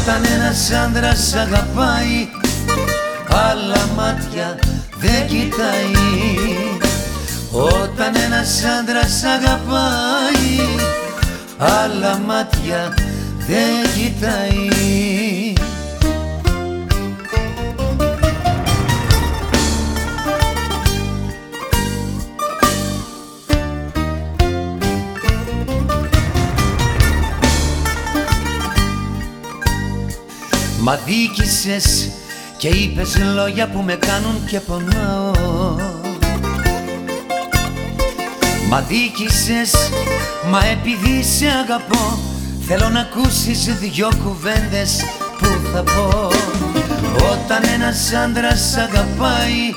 Όταν ένας άντρας αγαπάει άλλα μάτια δεν κοιτάει. Όταν ένας άντρας αγαπάει άλλα μάτια δεν κοιτάει Μα δίκησες και είπες λόγια που με κάνουν και πονάω. Μα δίκησες, μα επειδή σε αγαπώ Θέλω να ακούσεις δυο κουβέντες που θα πω. Όταν ένας άντρας αγαπάει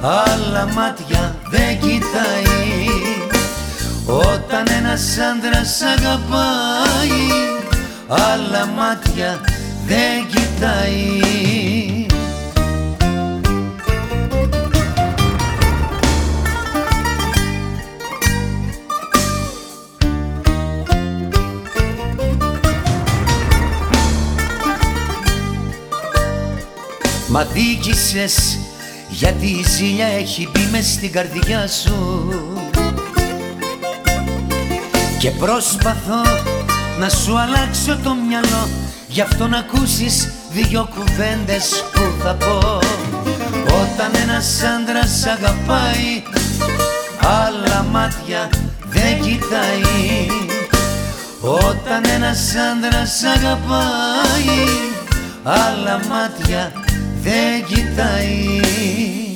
Άλλα μάτια δεν κοιτάει. Όταν ένας άντρας αγαπάει Άλλα μάτια δεν κοιτάει. Μα δίκησες γιατί η ζήλια έχει μπει μες στην καρδιά σου. Και προσπαθώ να σου αλλάξω το μυαλό Γι' αυτό να ακούσεις δυο κουβέντες που θα πω. Όταν ένας άντρας αγαπάει Άλλα μάτια δεν κοιτάει. Όταν ένας άντρας αγαπάει Άλλα μάτια δεν κοιτάει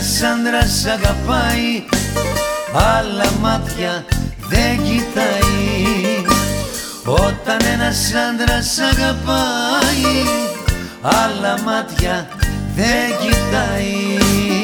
ένας άντρας αγαπάει Άλλα μάτια δεν κοιτάει. Όταν ένας άντρας αγαπάει Άλλα μάτια δεν κοιτάει